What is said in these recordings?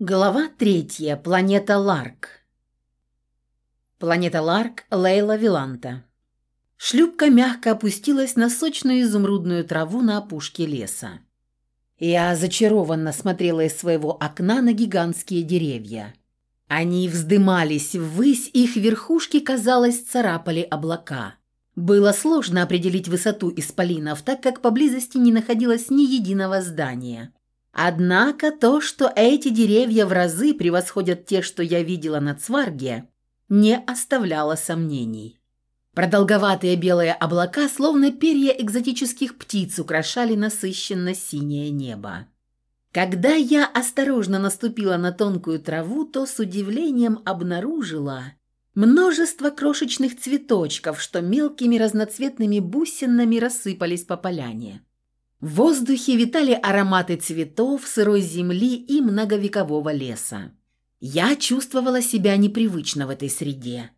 Глава третья. Планета Ларк. Планета Ларк, Лейла Виланта. Шлюпка мягко опустилась на сочную изумрудную траву на опушке леса. Я зачарованно смотрела из своего окна на гигантские деревья. Они вздымались ввысь, их верхушки, казалось, царапали облака. Было сложно определить высоту исполинов, так как поблизости не находилось ни единого здания – Однако то, что эти деревья в разы превосходят те, что я видела на Цварге, не оставляло сомнений. Продолговатые белые облака, словно перья экзотических птиц, украшали насыщенно синее небо. Когда я осторожно наступила на тонкую траву, то с удивлением обнаружила множество крошечных цветочков, что мелкими разноцветными бусинами рассыпались по поляне. В воздухе витали ароматы цветов, сырой земли и многовекового леса. Я чувствовала себя непривычно в этой среде.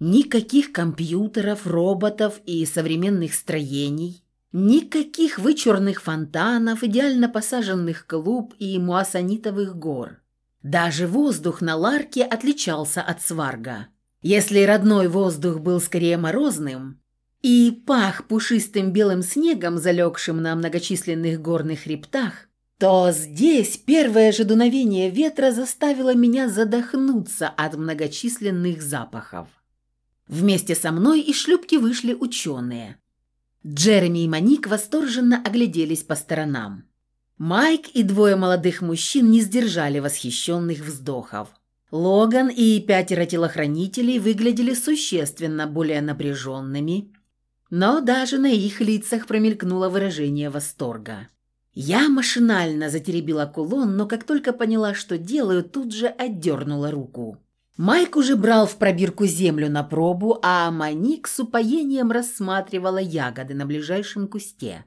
Никаких компьютеров, роботов и современных строений, никаких вычурных фонтанов, идеально посаженных клуб и муассанитовых гор. Даже воздух на Ларке отличался от сварга. Если родной воздух был скорее морозным, и пах пушистым белым снегом, залегшим на многочисленных горных хребтах, то здесь первое же дуновение ветра заставило меня задохнуться от многочисленных запахов. Вместе со мной из шлюпки вышли ученые. Джереми и Моник восторженно огляделись по сторонам. Майк и двое молодых мужчин не сдержали восхищенных вздохов. Логан и пятеро телохранителей выглядели существенно более напряженными но даже на их лицах промелькнуло выражение восторга. Я машинально затеребила кулон, но как только поняла, что делаю, тут же отдернула руку. Майк уже брал в пробирку землю на пробу, а Маник с упоением рассматривала ягоды на ближайшем кусте.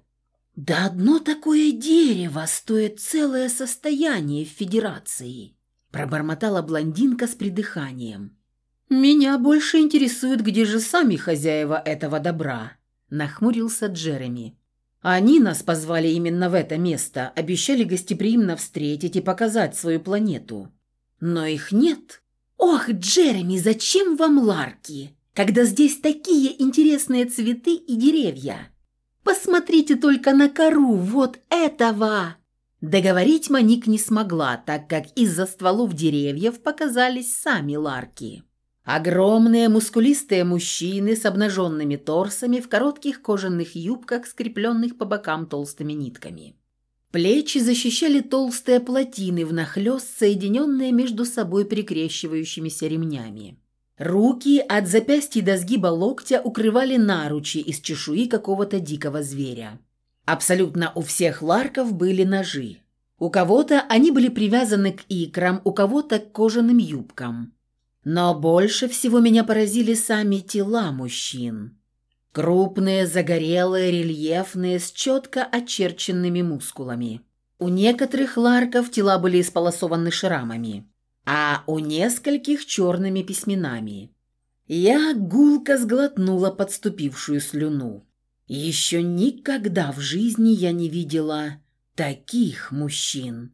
«Да одно такое дерево стоит целое состояние в Федерации», пробормотала блондинка с придыханием. «Меня больше интересует, где же сами хозяева этого добра», – нахмурился Джереми. «Они нас позвали именно в это место, обещали гостеприимно встретить и показать свою планету. Но их нет». «Ох, Джереми, зачем вам ларки, когда здесь такие интересные цветы и деревья? Посмотрите только на кору вот этого!» Договорить Маник не смогла, так как из-за стволов деревьев показались сами ларки. Огромные мускулистые мужчины с обнаженными торсами в коротких кожаных юбках, скрепленных по бокам толстыми нитками. Плечи защищали толстые плотины, внахлёст соединенные между собой прикрещивающимися ремнями. Руки от запястья до сгиба локтя укрывали наручи из чешуи какого-то дикого зверя. Абсолютно у всех ларков были ножи. У кого-то они были привязаны к икрам, у кого-то к кожаным юбкам. Но больше всего меня поразили сами тела мужчин. Крупные, загорелые, рельефные, с четко очерченными мускулами. У некоторых ларков тела были исполосованы шрамами, а у нескольких черными письменами. Я гулко сглотнула подступившую слюну. Еще никогда в жизни я не видела таких мужчин.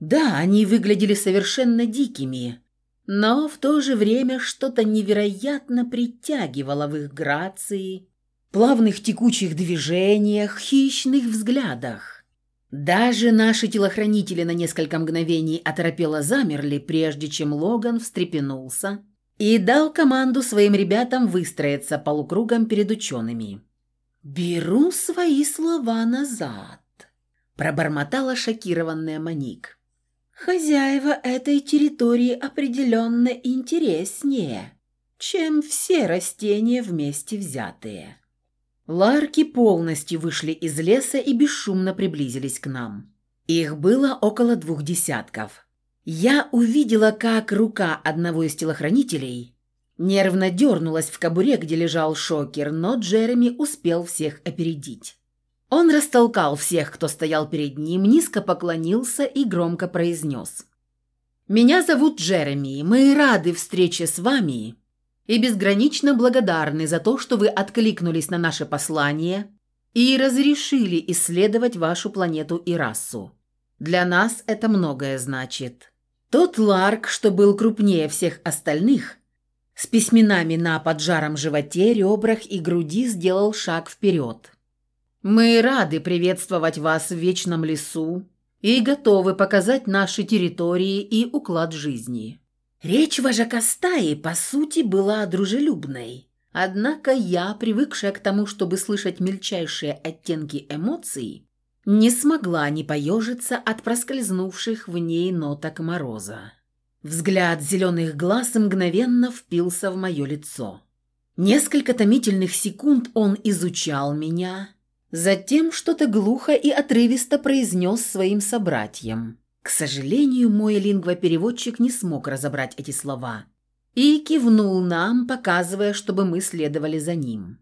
Да, они выглядели совершенно дикими, но в то же время что-то невероятно притягивало в их грации, плавных текучих движениях, хищных взглядах. Даже наши телохранители на несколько мгновений оторопело замерли, прежде чем Логан встрепенулся и дал команду своим ребятам выстроиться полукругом перед учеными. «Беру свои слова назад», – пробормотала шокированная Моник. Хозяева этой территории определенно интереснее, чем все растения вместе взятые. Ларки полностью вышли из леса и бесшумно приблизились к нам. Их было около двух десятков. Я увидела, как рука одного из телохранителей нервно дернулась в кобуре, где лежал шокер, но Джереми успел всех опередить. Он растолкал всех, кто стоял перед ним, низко поклонился и громко произнес. «Меня зовут Джереми, мы рады встрече с вами и безгранично благодарны за то, что вы откликнулись на наше послание и разрешили исследовать вашу планету и расу. Для нас это многое значит». Тот Ларк, что был крупнее всех остальных, с письменами на поджаром животе, ребрах и груди сделал шаг вперед. «Мы рады приветствовать вас в Вечном лесу и готовы показать наши территории и уклад жизни». Речь вожака стаи, по сути, была дружелюбной. Однако я, привыкшая к тому, чтобы слышать мельчайшие оттенки эмоций, не смогла не поежиться от проскользнувших в ней ноток мороза. Взгляд зеленых глаз мгновенно впился в мое лицо. Несколько томительных секунд он изучал меня, затем что-то глухо и отрывисто произнес своим собратьям. К сожалению, мой лингвопереводчик не смог разобрать эти слова и кивнул нам, показывая, чтобы мы следовали за ним.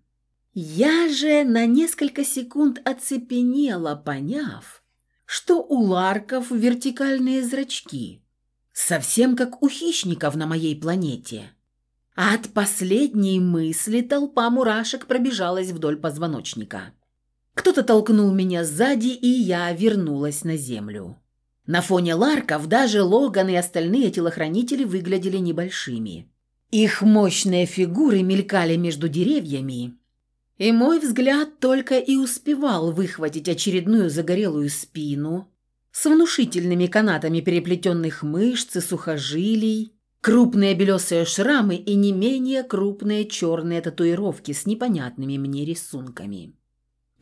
Я же на несколько секунд оцепенела, поняв, что у ларков вертикальные зрачки, совсем как у хищников на моей планете. От последней мысли толпа мурашек пробежалась вдоль позвоночника. Кто-то толкнул меня сзади, и я вернулась на землю. На фоне ларков даже Логан и остальные телохранители выглядели небольшими. Их мощные фигуры мелькали между деревьями, и мой взгляд только и успевал выхватить очередную загорелую спину с внушительными канатами переплетенных мышц и сухожилий, крупные белесые шрамы и не менее крупные черные татуировки с непонятными мне рисунками.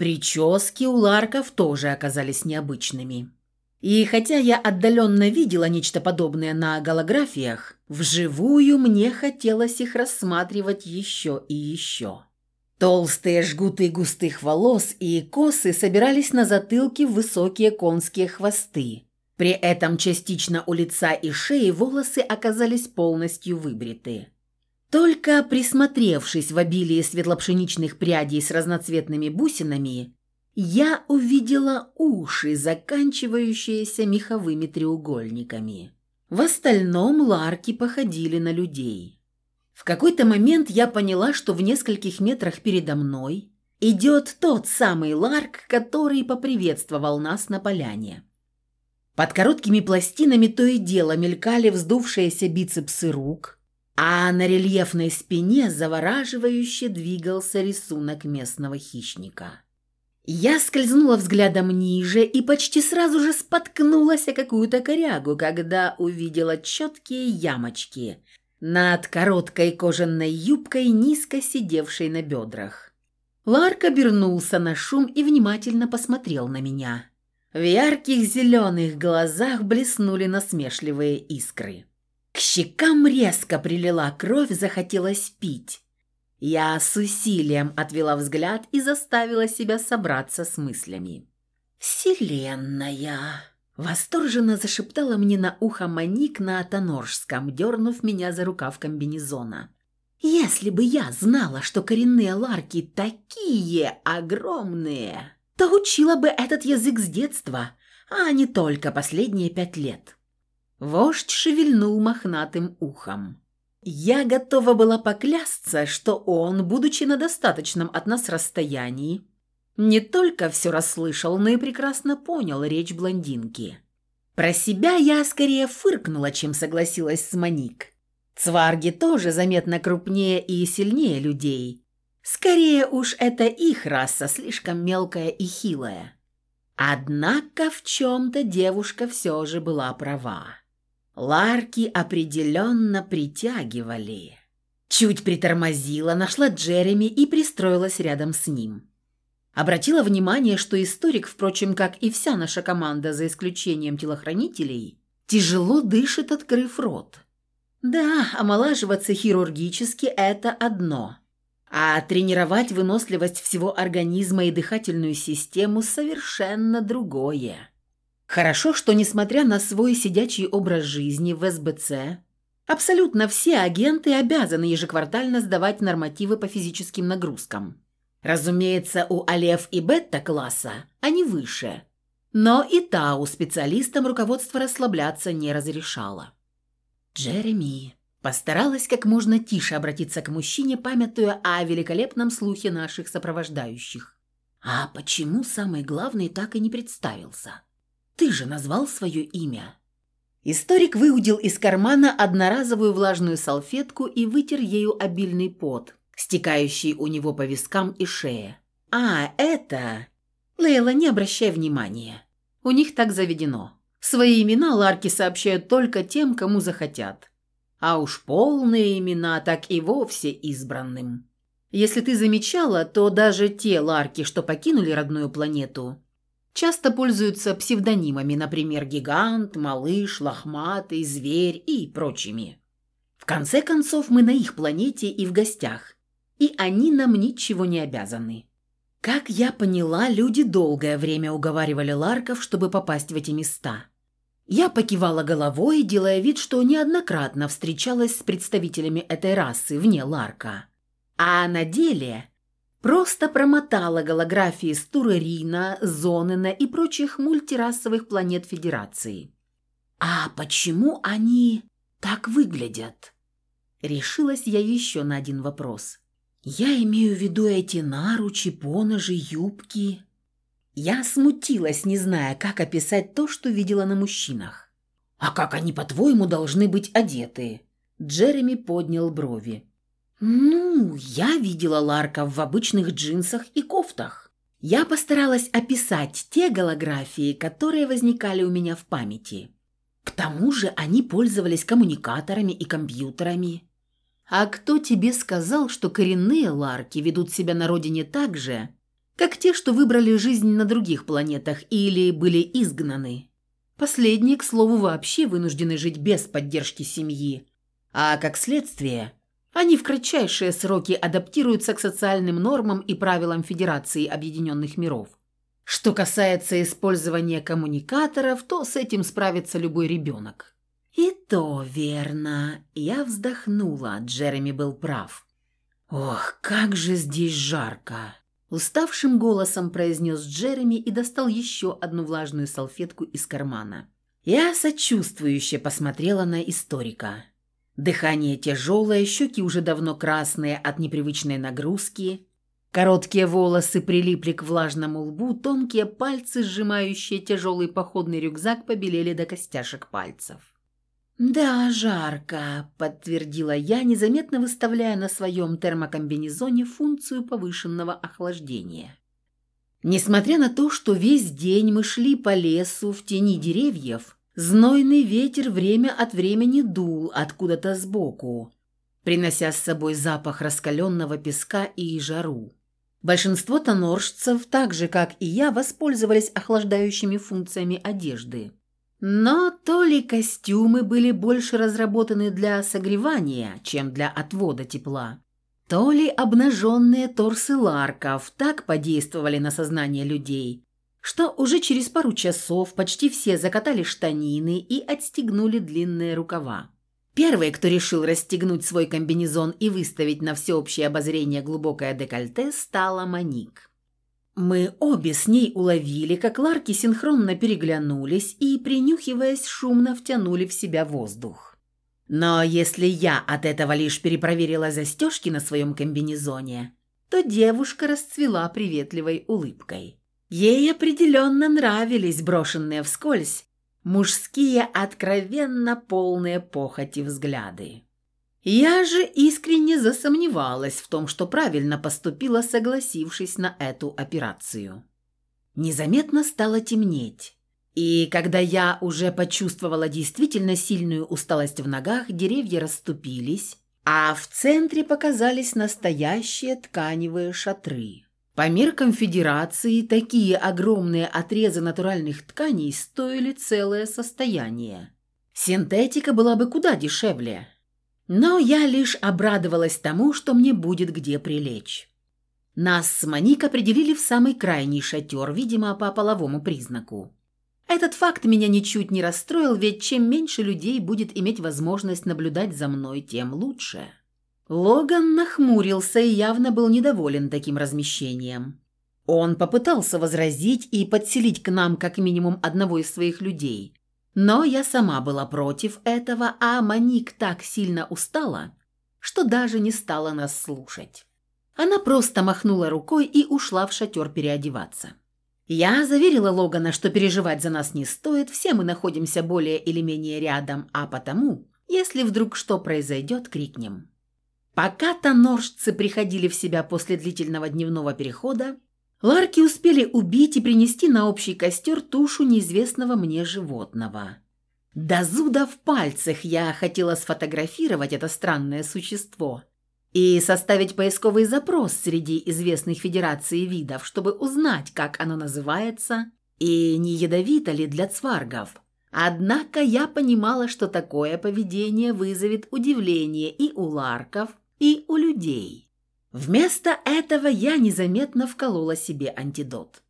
Прически у ларков тоже оказались необычными. И хотя я отдаленно видела нечто подобное на голографиях, вживую мне хотелось их рассматривать еще и еще. Толстые жгуты густых волос и косы собирались на затылке в высокие конские хвосты. При этом частично у лица и шеи волосы оказались полностью выбриты. Только присмотревшись в обилии светлопшеничных прядей с разноцветными бусинами, я увидела уши, заканчивающиеся меховыми треугольниками. В остальном ларки походили на людей. В какой-то момент я поняла, что в нескольких метрах передо мной идет тот самый Ларк, который поприветствовал нас на поляне. Под короткими пластинами то и дело мелькали вздувшиеся бицепсы рук, а на рельефной спине завораживающе двигался рисунок местного хищника. Я скользнула взглядом ниже и почти сразу же споткнулась о какую-то корягу, когда увидела четкие ямочки – над короткой кожаной юбкой, низко сидевшей на бедрах. Ларк обернулся на шум и внимательно посмотрел на меня. В ярких зеленых глазах блеснули насмешливые искры. Щекам резко прилила кровь, захотелось пить. Я с усилием отвела взгляд и заставила себя собраться с мыслями. «Вселенная!» Восторженно зашептала мне на ухо Маник на Атоноржском, дернув меня за рукав комбинезона. «Если бы я знала, что коренные ларки такие огромные, то учила бы этот язык с детства, а не только последние пять лет». Вождь шевельнул мохнатым ухом. Я готова была поклясться, что он, будучи на достаточном от нас расстоянии, не только все расслышал, но и прекрасно понял речь блондинки. Про себя я скорее фыркнула, чем согласилась с Моник. Цварги тоже заметно крупнее и сильнее людей. Скорее уж это их раса, слишком мелкая и хилая. Однако в чем-то девушка все же была права. Ларки определенно притягивали. Чуть притормозила, нашла Джереми и пристроилась рядом с ним. Обратила внимание, что историк, впрочем, как и вся наша команда, за исключением телохранителей, тяжело дышит, открыв рот. Да, омолаживаться хирургически – это одно, а тренировать выносливость всего организма и дыхательную систему – совершенно другое. Хорошо, что, несмотря на свой сидячий образ жизни в СБЦ, абсолютно все агенты обязаны ежеквартально сдавать нормативы по физическим нагрузкам. Разумеется, у Алев и Бетта-класса они выше. Но и Тау специалистам руководство расслабляться не разрешало. Джереми постаралась как можно тише обратиться к мужчине, памятуя о великолепном слухе наших сопровождающих. «А почему самый главный так и не представился? Ты же назвал свое имя». Историк выудил из кармана одноразовую влажную салфетку и вытер ею обильный пот, стекающий у него по вискам и шее. «А, это...» «Лейла, не обращай внимания. У них так заведено. Свои имена ларки сообщают только тем, кому захотят. А уж полные имена так и вовсе избранным. Если ты замечала, то даже те ларки, что покинули родную планету, часто пользуются псевдонимами, например, гигант, малыш, лохматый, зверь и прочими. В конце концов, мы на их планете и в гостях, и они нам ничего не обязаны. Как я поняла, люди долгое время уговаривали ларков, чтобы попасть в эти места. Я покивала головой, делая вид, что неоднократно встречалась с представителями этой расы вне ларка. А на деле просто промотала голографии с Турерина, Зонена и прочих мультирасовых планет Федерации. «А почему они так выглядят?» Решилась я еще на один вопрос. «Я имею в виду эти наручи, поножи, юбки». Я смутилась, не зная, как описать то, что видела на мужчинах. «А как они, по-твоему, должны быть одеты?» Джереми поднял брови. «Ну, я видела Ларков в обычных джинсах и кофтах. Я постаралась описать те голографии, которые возникали у меня в памяти. К тому же они пользовались коммуникаторами и компьютерами. А кто тебе сказал, что коренные Ларки ведут себя на родине так же, как те, что выбрали жизнь на других планетах или были изгнаны?» Последние, к слову, вообще вынуждены жить без поддержки семьи, а как следствие – они в кратчайшие сроки адаптируются к социальным нормам и правилам Федерации Объединенных Миров. Что касается использования коммуникаторов, то с этим справится любой ребенок. И то верно. Я вздохнула, Джереми был прав. «Ох, как же здесь жарко!» Уставшим голосом произнес Джереми и достал еще одну влажную салфетку из кармана. Я сочувствующе посмотрела на историка. Дыхание тяжелое, щеки уже давно красные от непривычной нагрузки. Короткие волосы прилипли к влажному лбу, тонкие пальцы, сжимающие тяжелый походный рюкзак, побелели до костяшек пальцев. «Да, жарко», – подтвердила я, незаметно выставляя на своем термокомбинезоне функцию повышенного охлаждения. Несмотря на то, что весь день мы шли по лесу в тени деревьев – Знойный ветер время от времени дул откуда-то сбоку, принося с собой запах раскаленного песка и жару. Большинство тоноржцев, так же как и я, воспользовались охлаждающими функциями одежды. Но то ли костюмы были больше разработаны для согревания, чем для отвода тепла, то ли обнаженные торсы ларков так подействовали на сознание людей, что уже через пару часов почти все закатали штанины и отстегнули длинные рукава. Первой, кто решил расстегнуть свой комбинезон и выставить на всеобщее обозрение глубокое декольте, стала Моник. Мы обе с ней уловили, как ларки синхронно переглянулись и, принюхиваясь, шумно втянули в себя воздух. Но если я от этого лишь перепроверила застежки на своем комбинезоне, то девушка расцвела приветливой улыбкой. Ей определенно нравились брошенные вскользь мужские откровенно полные похоти взгляды. Я же искренне засомневалась в том, что правильно поступила, согласившись на эту операцию. Незаметно стало темнеть. И когда я уже почувствовала действительно сильную усталость в ногах, деревья расступились, а в центре показались настоящие тканевые шатры. По меркам Федерации такие огромные отрезы натуральных тканей стоили целое состояние. Синтетика была бы куда дешевле. Но я лишь обрадовалась тому, что мне будет где прилечь. Нас с Моник определили в самый крайний шатер, видимо, по половому признаку. Этот факт меня ничуть не расстроил, ведь чем меньше людей будет иметь возможность наблюдать за мной, тем лучше. Логан нахмурился и явно был недоволен таким размещением. Он попытался возразить и подселить к нам как минимум одного из своих людей. Но я сама была против этого, а Маник так сильно устала, что даже не стала нас слушать. Она просто махнула рукой и ушла в шатер переодеваться. Я заверила Логана, что переживать за нас не стоит, все мы находимся более или менее рядом, а потому, если вдруг что произойдет, крикнем. Пока тоноржцы приходили в себя после длительного дневного перехода, ларки успели убить и принести на общий костер тушу неизвестного мне животного. До зуда в пальцах я хотела сфотографировать это странное существо и составить поисковый запрос среди известных федераций видов, чтобы узнать, как оно называется и не ядовито ли для цваргов. Однако я понимала, что такое поведение вызовет удивление и у ларков, и у людей. Вместо этого я незаметно вколола себе антидот.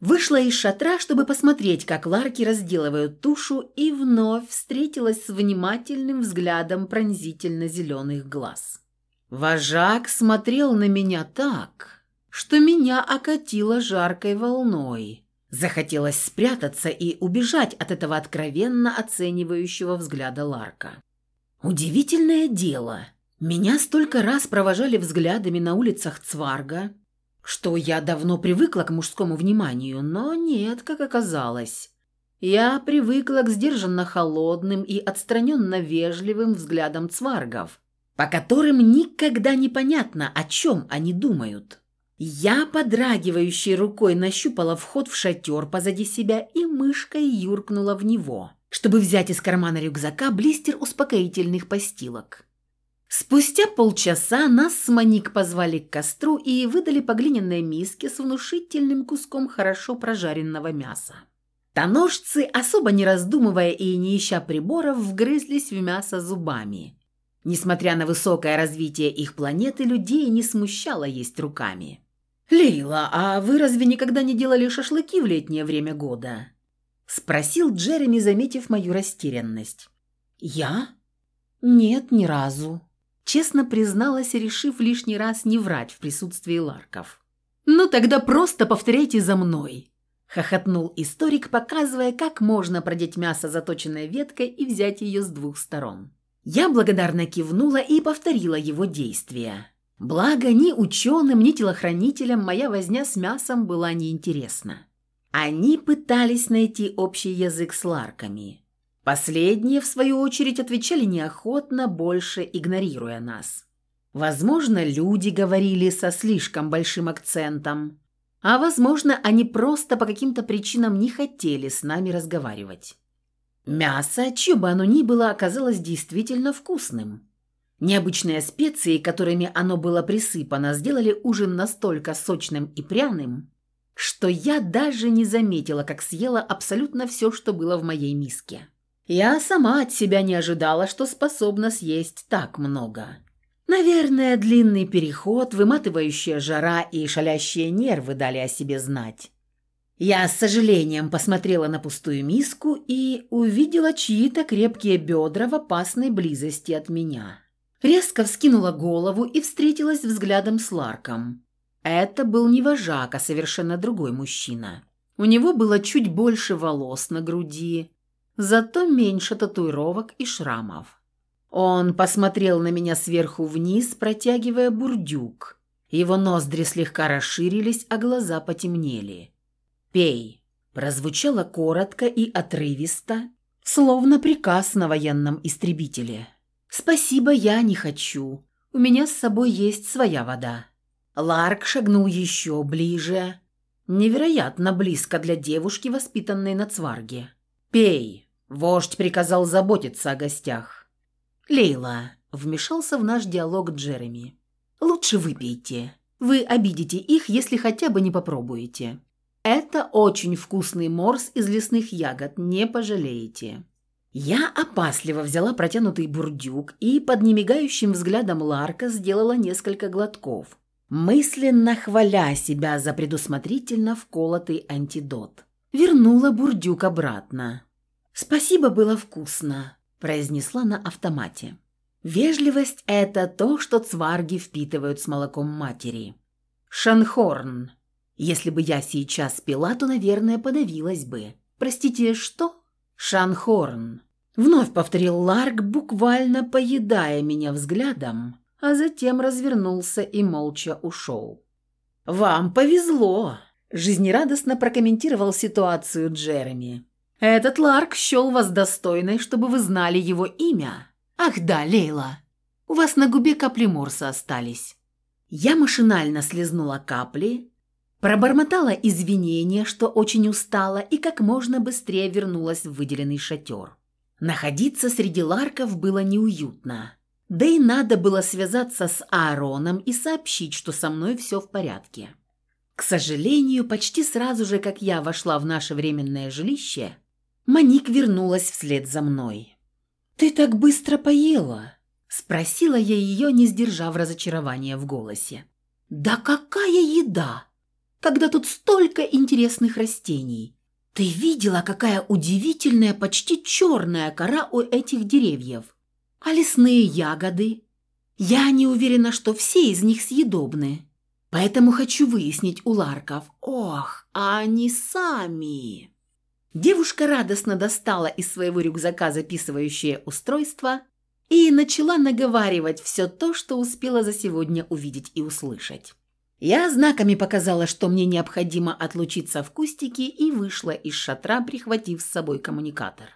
Вышла из шатра, чтобы посмотреть, как ларки разделывают тушу, и вновь встретилась с внимательным взглядом пронзительно-зеленых глаз. Вожак смотрел на меня так, что меня окатило жаркой волной. Захотелось спрятаться и убежать от этого откровенно оценивающего взгляда Ларка. Удивительное дело. Меня столько раз провожали взглядами на улицах Цварга, что я давно привыкла к мужскому вниманию, но нет, как оказалось. Я привыкла к сдержанно холодным и отстраненно вежливым взглядам цваргов, по которым никогда не понятно, о чем они думают. Я подрагивающей рукой нащупала вход в шатер позади себя и мышкой юркнула в него, чтобы взять из кармана рюкзака блистер успокоительных постилок. Спустя полчаса нас с Моник позвали к костру и выдали по глиняной миске с внушительным куском хорошо прожаренного мяса. Тоножцы, особо не раздумывая и не ища приборов, вгрызлись в мясо зубами. Несмотря на высокое развитие их планеты, людей не смущало есть руками. «Лейла, а вы разве никогда не делали шашлыки в летнее время года?» – спросил Джереми, заметив мою растерянность. «Я? Нет, ни разу», Честно призналась, решив лишний раз не врать в присутствии Ларков. «Ну тогда просто повторяйте за мной», – хохотнул историк, показывая, как можно продеть мясо заточенной веткой и взять ее с двух сторон. Я благодарно кивнула и повторила его действия. Благо, ни ученым, ни телохранителям моя возня с мясом была неинтересна. Они пытались найти общий язык с ларками. Последние, в свою очередь, отвечали неохотно, больше игнорируя нас. Возможно, люди говорили со слишком большим акцентом, а возможно, они просто по каким-то причинам не хотели с нами разговаривать. Мясо, чье бы оно ни было, оказалось действительно вкусным. Необычные специи, которыми оно было присыпано, сделали ужин настолько сочным и пряным, что я даже не заметила, как съела абсолютно все, что было в моей миске. Я сама от себя не ожидала, что способна съесть так много. Наверное, длинный переход, выматывающая жара и шалящие нервы дали о себе знать. Я с сожалением посмотрела на пустую миску и увидела чьи-то крепкие бедра в опасной близости от меня. Резко вскинула голову и встретилась взглядом с Ларком. Это был не вожак, а совершенно другой мужчина. У него было чуть больше волос на груди, зато меньше татуировок и шрамов. Он посмотрел на меня сверху вниз, протягивая бурдюк. Его ноздри слегка расширились, а глаза потемнели. «Пей!» прозвучало коротко и отрывисто, словно приказ на военном истребителе. «Спасибо, я не хочу. У меня с собой есть своя вода». Ларк шагнул еще ближе. Невероятно близко для девушки, воспитанной на цварге. «Пей!» Вождь приказал заботиться о гостях. «Лейла», — вмешался в наш диалог Джереми, — «лучше выпейте. Вы обидите их, если хотя бы не попробуете. Это очень вкусный морс из лесных ягод, не пожалеете». Я опасливо взяла протянутый бурдюк и под немигающим взглядом Ларка сделала несколько глотков, мысленно хваля себя за предусмотрительно вколотый антидот. Вернула бурдюк обратно. «Спасибо, было вкусно», – произнесла на автомате. Вежливость – это то, что цварги впитывают с молоком матери. Шанхорн. Если бы я сейчас пила, то, наверное, подавилась бы. Простите, что? Шанхорн. Вновь повторил Ларк, буквально поедая меня взглядом, а затем развернулся и молча ушел. «Вам повезло!» жизнерадостно прокомментировал ситуацию Джереми. «Этот Ларк счел вас достойной, чтобы вы знали его имя. Ах да, Лейла, у вас на губе капли морса остались». Я машинально слезнула капли, пробормотала извинения, что очень устала, и как можно быстрее вернулась в выделенный шатер. Находиться среди ларков было неуютно. Да и надо было связаться с Аароном и сообщить, что со мной все в порядке. К сожалению, почти сразу же, как я вошла в наше временное жилище, Маник вернулась вслед за мной. «Ты так быстро поела?» – спросила я ее, не сдержав разочарования в голосе. «Да какая еда! Когда тут столько интересных растений! Ты видела, какая удивительная, почти черная кора у этих деревьев? А лесные ягоды? Я не уверена, что все из них съедобны. Поэтому хочу выяснить у Ларков. Ох, а они сами. Девушка радостно достала из своего рюкзака записывающее устройство и начала наговаривать все то, что успела за сегодня увидеть и услышать. Я знаками показала, что мне необходимо отлучиться в кустике и вышла из шатра, прихватив с собой коммуникатор.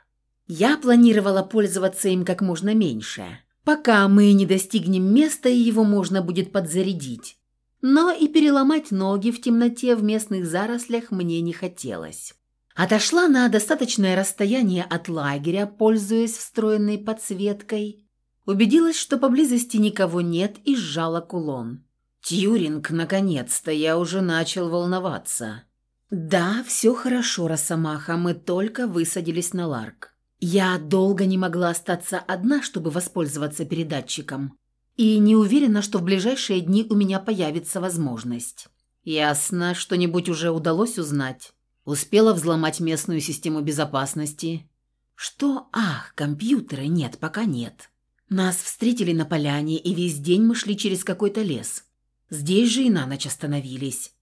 Я планировала пользоваться им как можно меньше, пока мы не достигнем места и его можно будет подзарядить. Но и переломать ноги в темноте в местных зарослях мне не хотелось. Отошла на достаточное расстояние от лагеря, пользуясь встроенной подсветкой. Убедилась, что поблизости никого нет и сжала кулон. «Тьюринг, наконец-то, я уже начал волноваться». «Да, все хорошо, Росомаха, мы только высадились на Ларк. Я долго не могла остаться одна, чтобы воспользоваться передатчиком, и не уверена, что в ближайшие дни у меня появится возможность. Ясно, что-нибудь уже удалось узнать. Успела взломать местную систему безопасности. Что? Ах, компьютеры нет, пока нет. Нас встретили на поляне, и весь день мы шли через какой-то лес. Здесь же и на ночь остановились.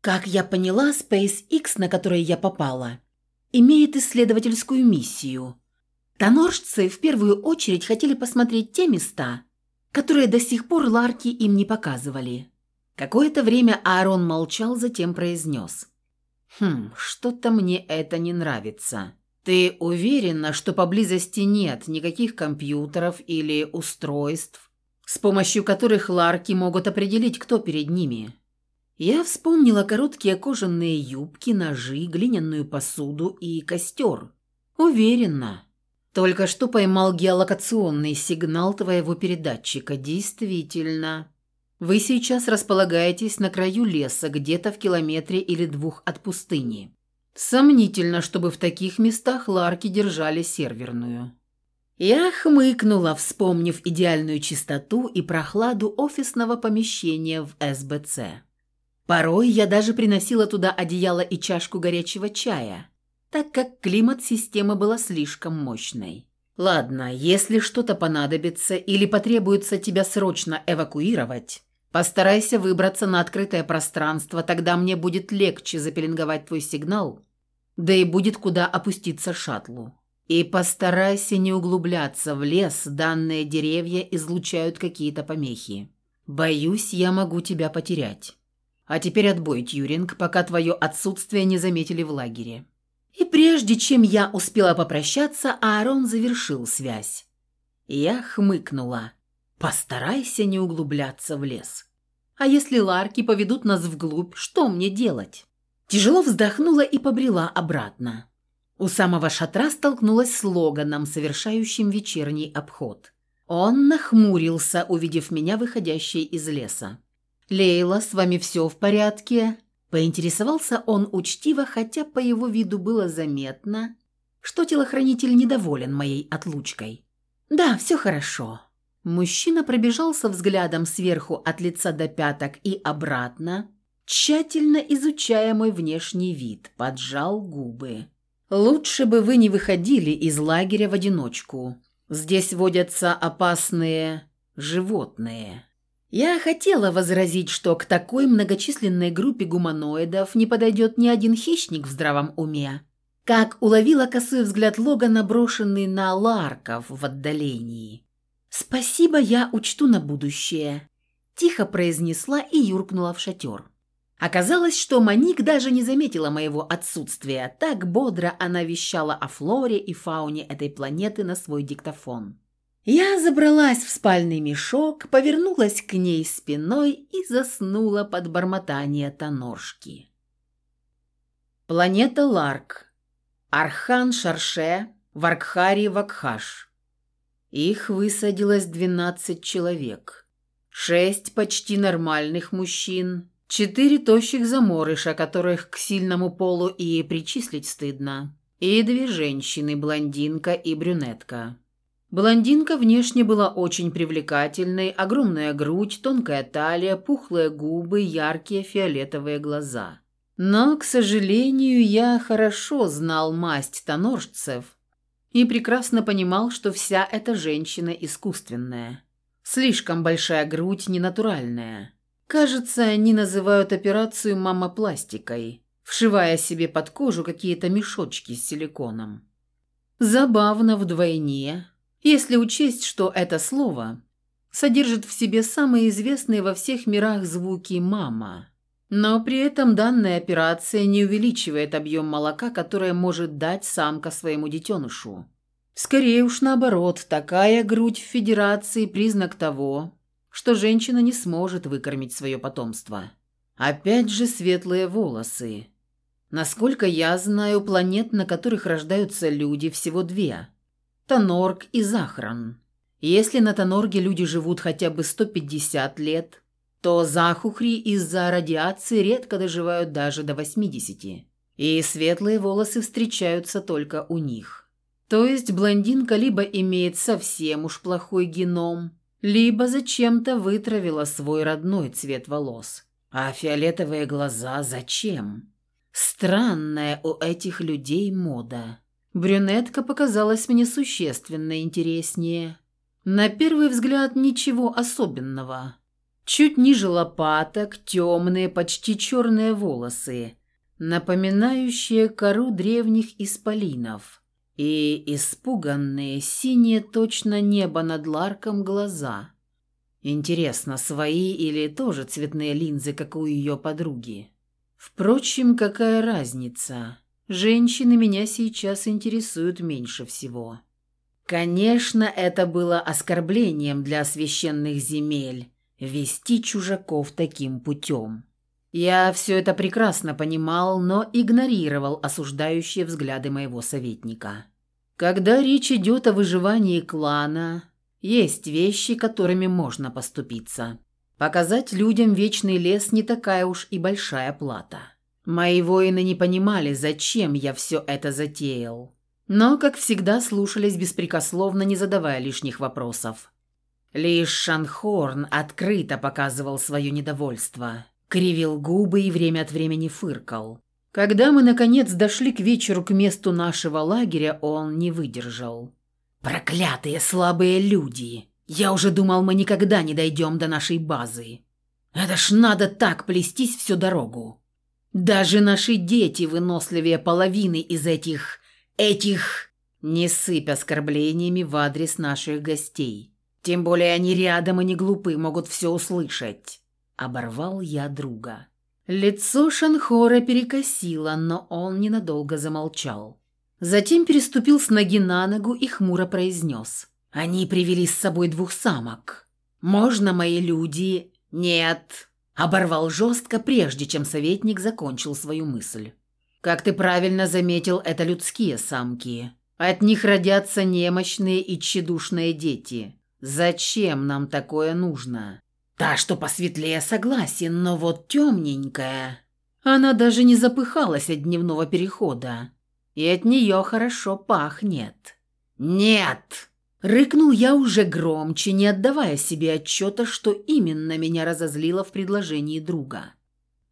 Как я поняла, SpaceX, на который я попала – имеет исследовательскую миссию. Тоноржцы в первую очередь хотели посмотреть те места, которые до сих пор Ларки им не показывали. Какое-то время Аарон молчал, затем произнес. «Хм, что-то мне это не нравится. Ты уверена, что поблизости нет никаких компьютеров или устройств, с помощью которых Ларки могут определить, кто перед ними?» Я вспомнила короткие кожаные юбки, ножи, глиняную посуду и костер. Уверена. Только что поймал геолокационный сигнал твоего передатчика. Действительно. Вы сейчас располагаетесь на краю леса, где-то в километре или двух от пустыни. Сомнительно, чтобы в таких местах ларки держали серверную. Я хмыкнула, вспомнив идеальную чистоту и прохладу офисного помещения в СБЦ. Порой я даже приносила туда одеяло и чашку горячего чая, так как климат системы была слишком мощной. Ладно, если что-то понадобится или потребуется тебя срочно эвакуировать, постарайся выбраться на открытое пространство, тогда мне будет легче запеленговать твой сигнал, да и будет куда опуститься шаттлу. И постарайся не углубляться в лес, данные деревья излучают какие-то помехи. Боюсь, я могу тебя потерять. А теперь отбой, Тьюринг, пока твое отсутствие не заметили в лагере». И прежде чем я успела попрощаться, Аарон завершил связь. Я хмыкнула. «Постарайся не углубляться в лес. А если ларки поведут нас вглубь, что мне делать?» Тяжело вздохнула и побрела обратно. У самого шатра столкнулась с Логаном, совершающим вечерний обход. Он нахмурился, увидев меня, выходящей из леса. «Лейла, с вами все в порядке?» Поинтересовался он учтиво, хотя по его виду было заметно, что телохранитель недоволен моей отлучкой. «Да, все хорошо». Мужчина пробежался взглядом сверху от лица до пяток и обратно, тщательно изучая мой внешний вид, поджал губы. «Лучше бы вы не выходили из лагеря в одиночку. Здесь водятся опасные животные». Я хотела возразить, что к такой многочисленной группе гуманоидов не подойдет ни один хищник в здравом уме. Как уловила косой взгляд Логана, брошенный на ларков в отдалении. «Спасибо, я учту на будущее», – тихо произнесла и юркнула в шатер. Оказалось, что Маник даже не заметила моего отсутствия. Так бодро она вещала о флоре и фауне этой планеты на свой диктофон. Я забралась в спальный мешок, повернулась к ней спиной и заснула под бормотание тоноршки. Планета Ларк. Архан Шарше, Варкхари Вакхаш. Их высадилось 12 человек. Шесть почти нормальных мужчин, Четыре тощих заморыша, которых к сильному полу и причислить стыдно. И две женщины, блондинка и брюнетка. Блондинка внешне была очень привлекательной, огромная грудь, тонкая талия, пухлые губы, яркие фиолетовые глаза. Но, к сожалению, я хорошо знал масть тоноржцев и прекрасно понимал, что вся эта женщина искусственная. Слишком большая грудь ненатуральная. Кажется, они называют операцию мамопластикой, вшивая себе под кожу какие-то мешочки с силиконом. Забавно вдвойне, если учесть, что это слово содержит в себе самые известные во всех мирах звуки «мама». Но при этом данная операция не увеличивает объем молока, которое может дать самка своему детенышу. Скорее уж наоборот, такая грудь в Федерации – признак того, что женщина не сможет выкормить свое потомство. Опять же светлые волосы. Насколько я знаю, планет, на которых рождаются люди, всего две. Тонорг и Захран. Если на Тонорге люди живут хотя бы 150 лет, то Захухри из-за радиации редко доживают даже до 80. И светлые волосы встречаются только у них. То есть блондинка либо имеет совсем уж плохой геном, либо зачем-то вытравила свой родной цвет волос. А фиолетовые глаза зачем? Странная у этих людей мода. Брюнетка показалась мне существенно интереснее. На первый взгляд ничего особенного. Чуть ниже лопаток темные, почти черные волосы, напоминающие кору древних исполинов и испуганные синие точно небо над Ларком глаза. Интересно, свои или тоже цветные линзы, как у ее подруги? Впрочем, какая разница? Женщины меня сейчас интересуют меньше всего. Конечно, это было оскорблением для священных земель вести чужаков таким путем. Я все это прекрасно понимал, но игнорировал осуждающие взгляды моего советника. Когда речь идет о выживании клана, есть вещи, которыми можно поступиться. Показать людям вечный лес не такая уж и большая плата. Мои воины не понимали, зачем я все это затеял. Но, как всегда, слушались беспрекословно, не задавая лишних вопросов. Лишь Шанхорн открыто показывал свое недовольство кривил губы и время от времени фыркал. Когда мы, наконец, дошли к вечеру к месту нашего лагеря, он не выдержал. «Проклятые слабые люди! Я уже думал, мы никогда не дойдем до нашей базы. Это ж надо так плестись всю дорогу. Даже наши дети выносливее половины из этих... этих...» Не сыпь оскорблениями в адрес наших гостей. Тем более они рядом и не глупы, могут все услышать. Оборвал я друга. Лицо Шанхора перекосило, но он ненадолго замолчал. Затем переступил с ноги на ногу и хмуро произнес. «Они привели с собой двух самок. Можно мои люди...» «Нет!» Оборвал жестко, прежде чем советник закончил свою мысль. «Как ты правильно заметил, это людские самки. От них родятся немощные и тщедушные дети. Зачем нам такое нужно? Та, что посветлее, согласен, но вот темненькая. Она даже не запыхалась от дневного перехода. И от нее хорошо пахнет. «Нет!» Рыкнул я уже громче, не отдавая себе отчета, что именно меня разозлило в предложении друга.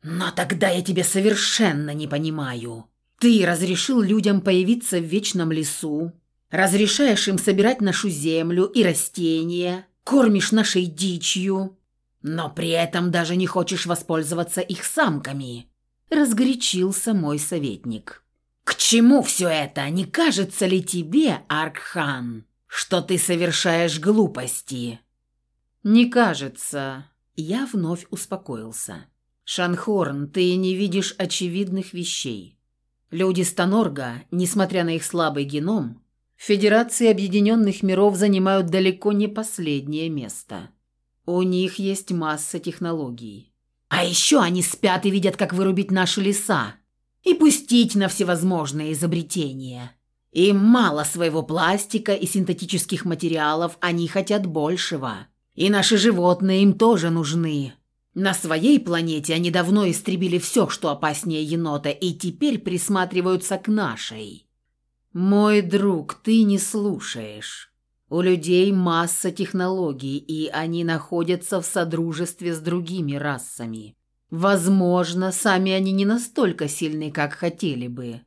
«Но тогда я тебя совершенно не понимаю. Ты разрешил людям появиться в вечном лесу, разрешаешь им собирать нашу землю и растения, кормишь нашей дичью, но при этом даже не хочешь воспользоваться их самками», — разгорячился мой советник. «К чему все это? Не кажется ли тебе, Аркхан, что ты совершаешь глупости?» «Не кажется». Я вновь успокоился. «Шанхорн, ты не видишь очевидных вещей. Люди Станорга, несмотря на их слабый геном, Федерации Объединенных Миров занимают далеко не последнее место. У них есть масса технологий. А еще они спят и видят, как вырубить наши леса и пустить на всевозможные изобретения. Им мало своего пластика и синтетических материалов, они хотят большего. И наши животные им тоже нужны. На своей планете они давно истребили все, что опаснее енота, и теперь присматриваются к нашей. Мой друг, ты не слушаешь. У людей масса технологий, и они находятся в содружестве с другими расами. Возможно, сами они не настолько сильны, как хотели бы.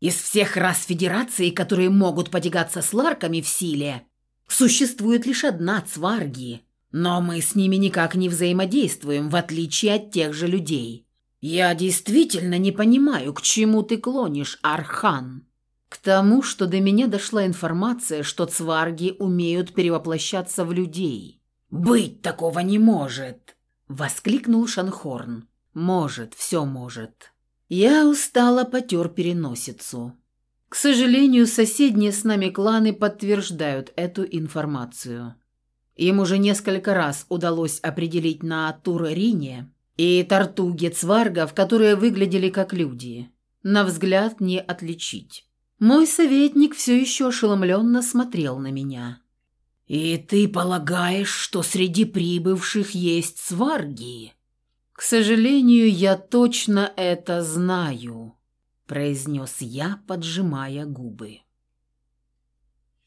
Из всех рас Федерации, которые могут потягаться с ларками в силе, существует лишь одна цварги. Но мы с ними никак не взаимодействуем, в отличие от тех же людей. Я действительно не понимаю, к чему ты клонишь, Архан. К тому, что до меня дошла информация, что цварги умеют перевоплощаться в людей. «Быть такого не может!» — воскликнул Шанхорн. «Может, все может». Я устало потер переносицу. К сожалению, соседние с нами кланы подтверждают эту информацию. Им уже несколько раз удалось определить на Тур-Рине и Тартуге цваргов, которые выглядели как люди. На взгляд не отличить. Мой советник все еще ошеломленно смотрел на меня. «И ты полагаешь, что среди прибывших есть сварги?» «К сожалению, я точно это знаю», – произнес я, поджимая губы.